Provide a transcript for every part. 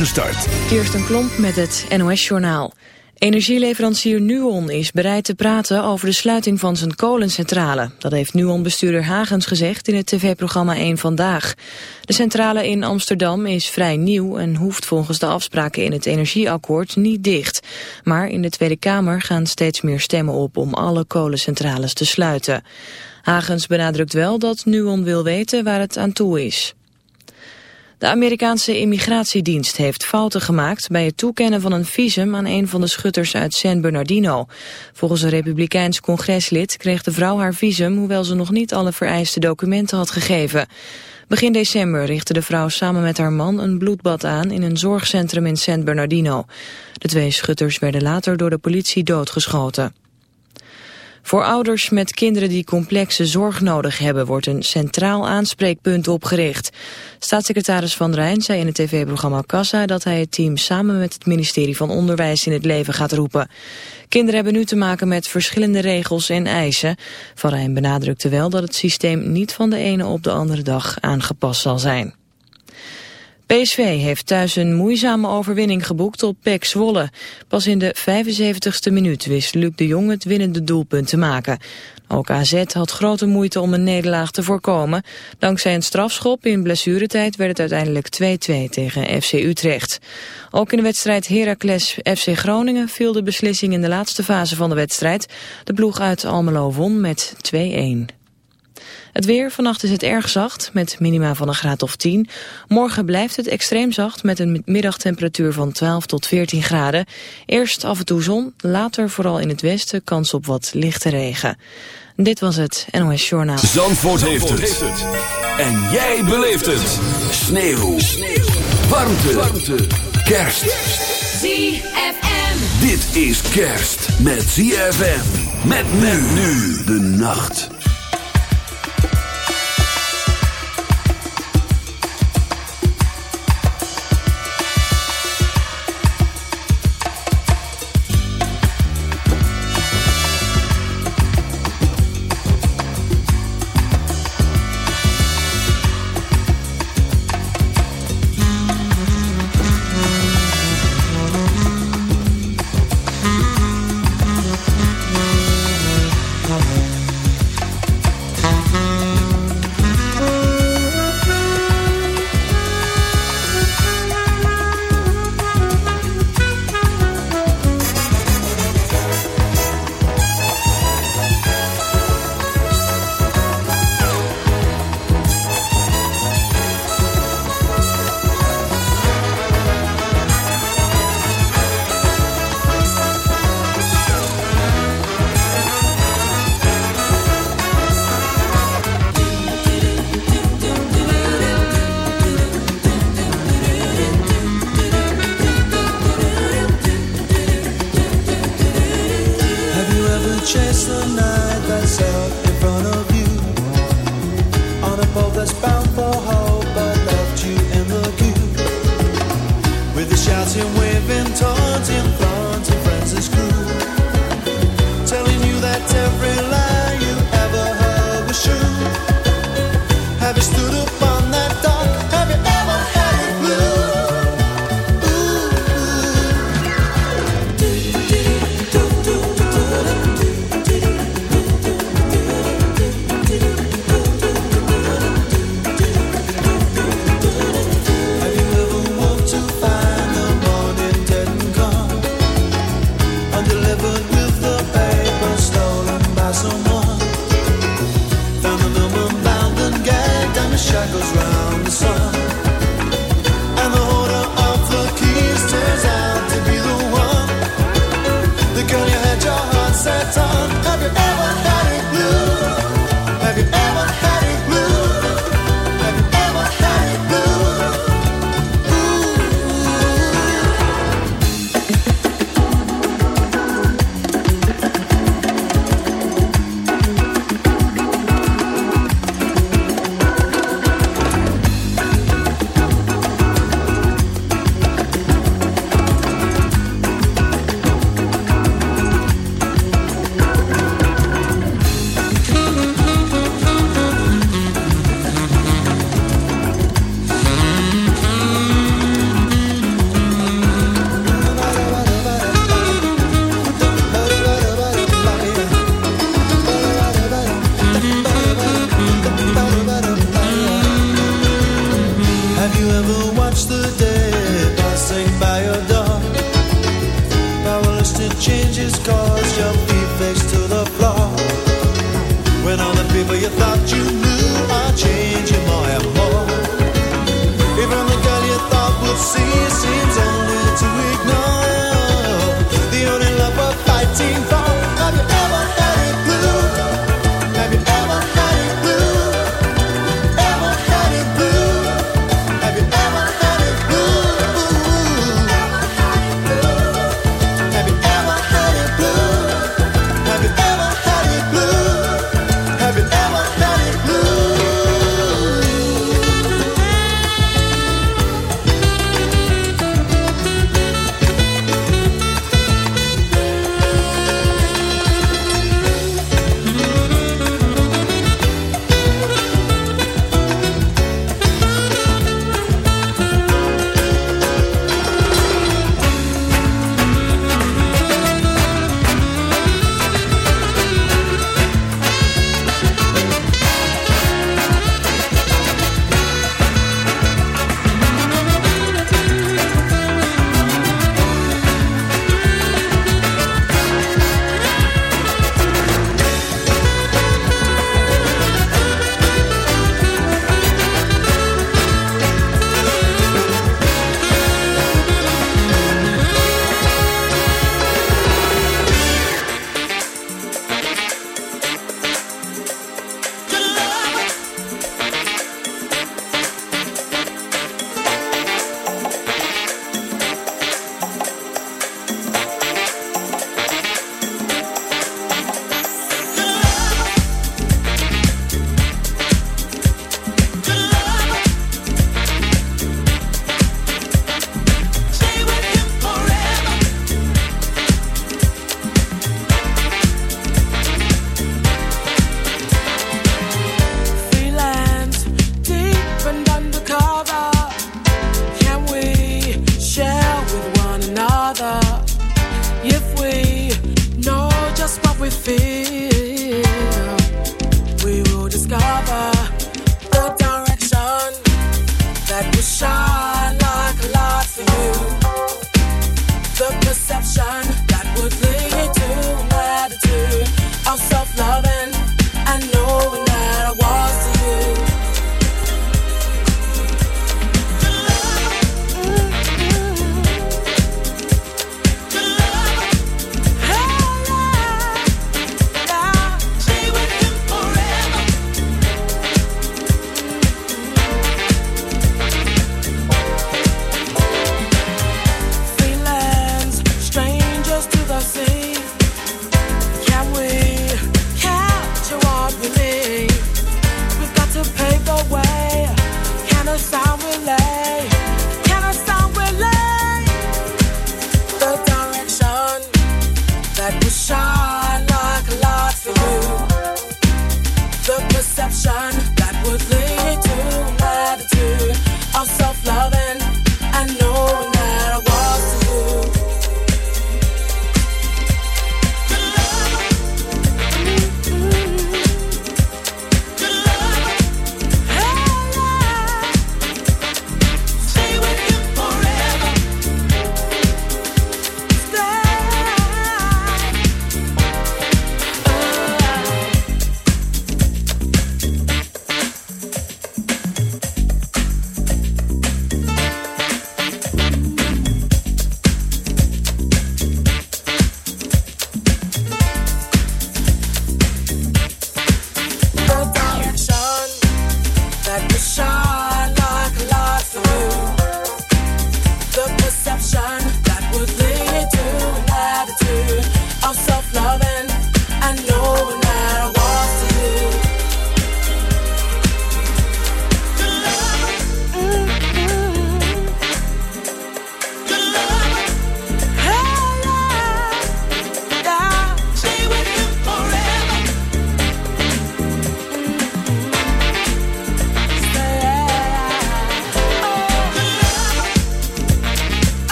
Gestart. een Klomp met het NOS-journaal. Energieleverancier Nuon is bereid te praten over de sluiting van zijn kolencentrale. Dat heeft Nuon-bestuurder Hagens gezegd in het tv-programma 1 Vandaag. De centrale in Amsterdam is vrij nieuw en hoeft volgens de afspraken in het energieakkoord niet dicht. Maar in de Tweede Kamer gaan steeds meer stemmen op om alle kolencentrales te sluiten. Hagens benadrukt wel dat Nuon wil weten waar het aan toe is. De Amerikaanse immigratiedienst heeft fouten gemaakt bij het toekennen van een visum aan een van de schutters uit San Bernardino. Volgens een republikeins congreslid kreeg de vrouw haar visum hoewel ze nog niet alle vereiste documenten had gegeven. Begin december richtte de vrouw samen met haar man een bloedbad aan in een zorgcentrum in San Bernardino. De twee schutters werden later door de politie doodgeschoten. Voor ouders met kinderen die complexe zorg nodig hebben... wordt een centraal aanspreekpunt opgericht. Staatssecretaris Van Rijn zei in het tv-programma Kassa... dat hij het team samen met het ministerie van Onderwijs in het leven gaat roepen. Kinderen hebben nu te maken met verschillende regels en eisen. Van Rijn benadrukte wel dat het systeem niet van de ene op de andere dag aangepast zal zijn. PSV heeft thuis een moeizame overwinning geboekt op PEC Zwolle. Pas in de 75ste minuut wist Luc de Jong het winnende doelpunt te maken. Ook AZ had grote moeite om een nederlaag te voorkomen. Dankzij een strafschop in blessuretijd werd het uiteindelijk 2-2 tegen FC Utrecht. Ook in de wedstrijd Heracles FC Groningen viel de beslissing in de laatste fase van de wedstrijd. De ploeg uit Almelo won met 2-1. Het weer, vannacht is het erg zacht, met minima van een graad of 10. Morgen blijft het extreem zacht, met een middagtemperatuur van 12 tot 14 graden. Eerst af en toe zon, later vooral in het westen kans op wat lichte regen. Dit was het NOS Journaal. Zandvoort, heeft, het. En jij beleeft het. Sneeuw. Sneeuw. Warmte. Warmte. Kerst. ZFM. Dit is kerst met ZFM. Met men nu de nacht.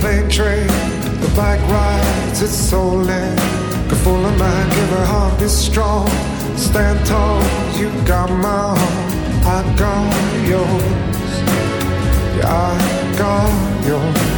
Plane train, the bike rides, it's so land. A full of mind, give her heart, is strong. Stand tall, you got my heart, I got yours. Yeah, I got yours.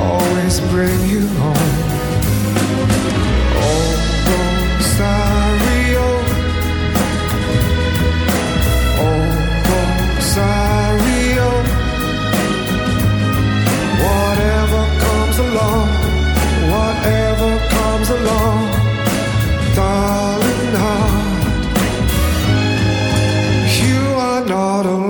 always bring you home. Oh, oh. Whatever comes along, whatever comes along, darling heart, you are not alone.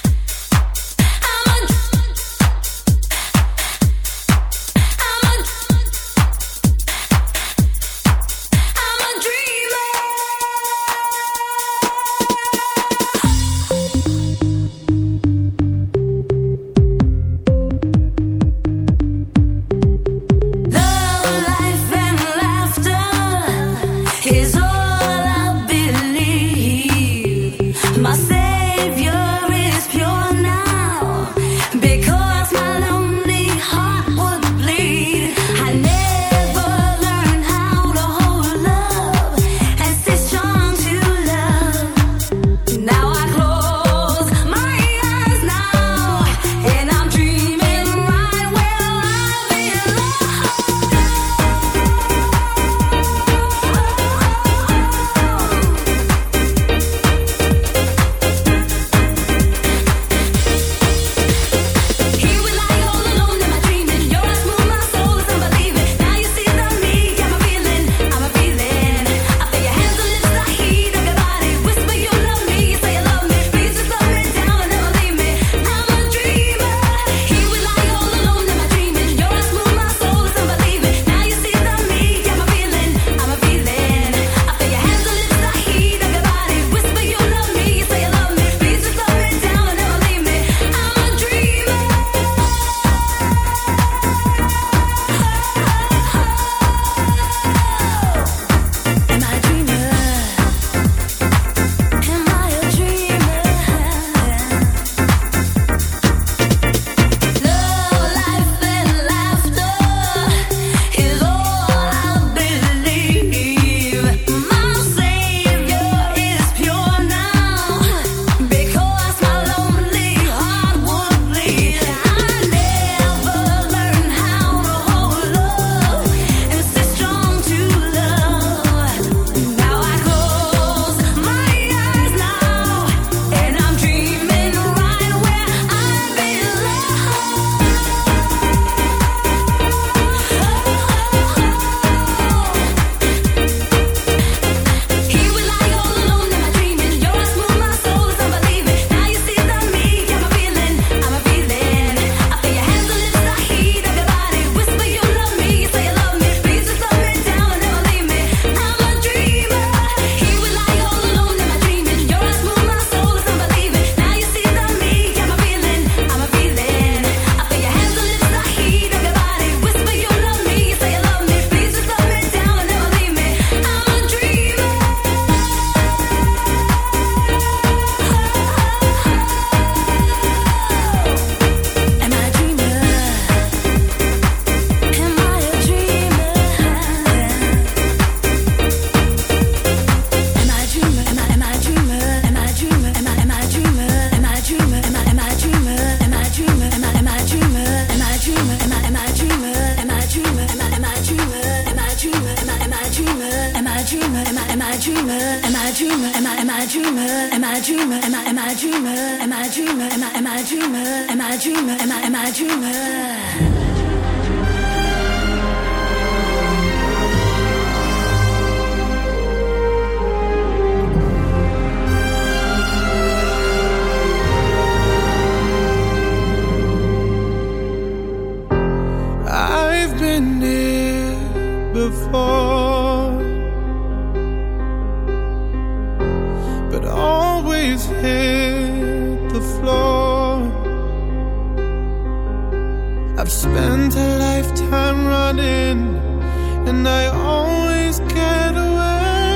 I always get away.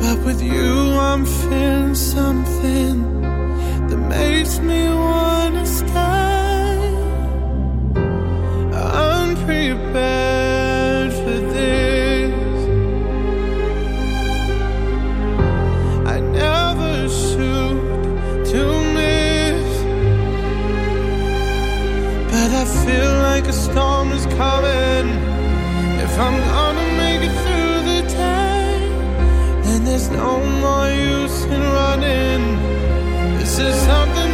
But with you, I'm feeling something that makes me wanna stay. I'm prepared for this. I never shoot to miss, but I feel like a storm is coming. I'm gonna make it through the And there's no more use in running. This is something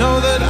know that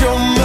your mother